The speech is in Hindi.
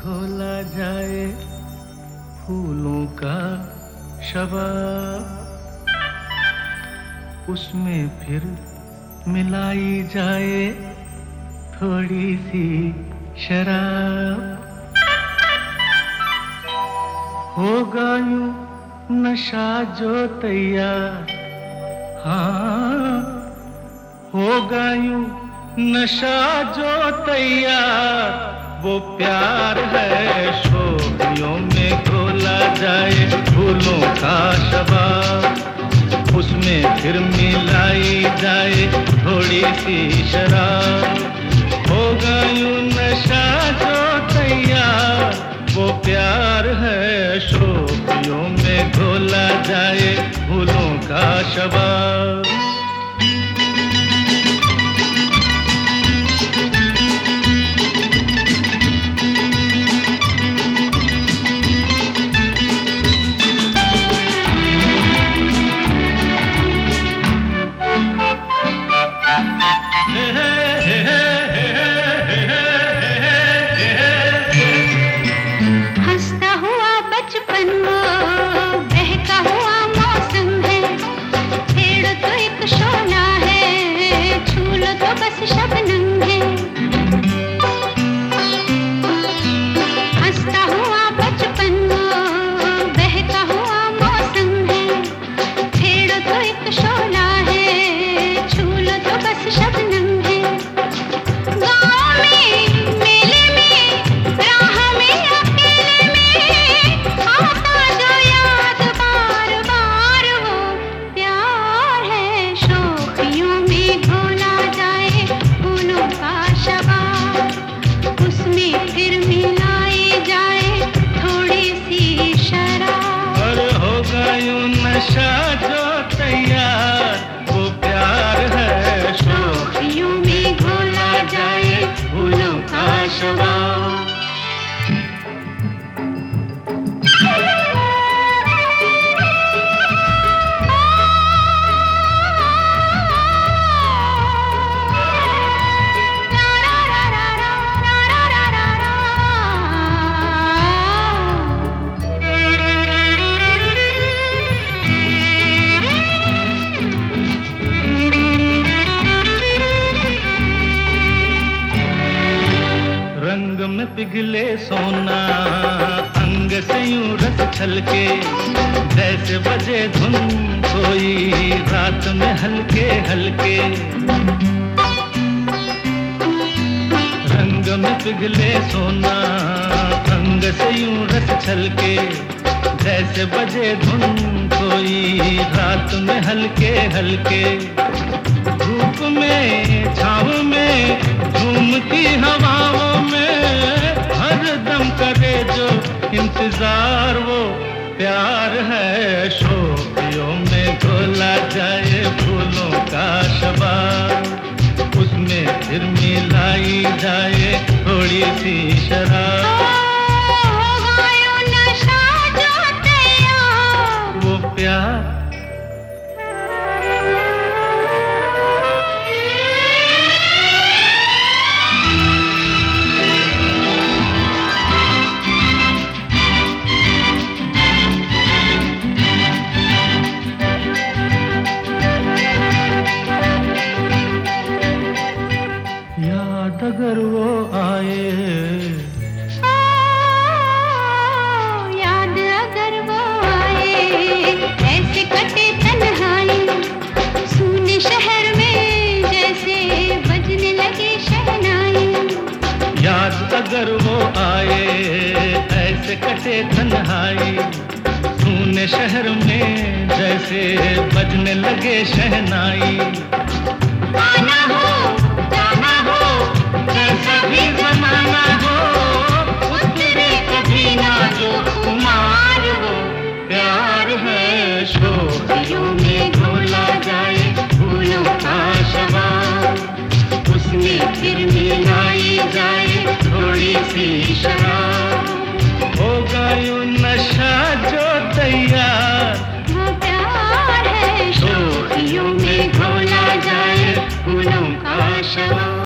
घोला जाए फूलों का शबाब उसमें फिर मिलाई जाए थोड़ी सी शराब। होगा यूँ नशा जो तैयार। हाँ होगा यूँ नशा जो तैयार। वो प्यार है, शोभियों में घोला जाए फूलों का शबाब उसमें फिर मिलाई जाए थोड़ी सी शराब। होगा यूँ नशा जो तैयार, वो प्यार है, शोभियों में घोला जाए फूलों का शबाब पिघले सोना, अंग से यूँ रस छलके जैसे बजे धुन कोई रात में हल्के हल्के। रंग में पिघले सोना, अंग से यूँ रस छलके जैसे बजे धुन कोई रात में हल्के हल्के। धूप में, छाव में झूमती हवाओं है शोपियों में घोला जाए फूलों का शबाब उसमें फिर मिलाई जाए थोड़ी सी शराब। अगर वो आए, ऐसे कटे तन्हाई। सुने शहर में जैसे बजने लगे शहनाई। आना हो थोड़ी सी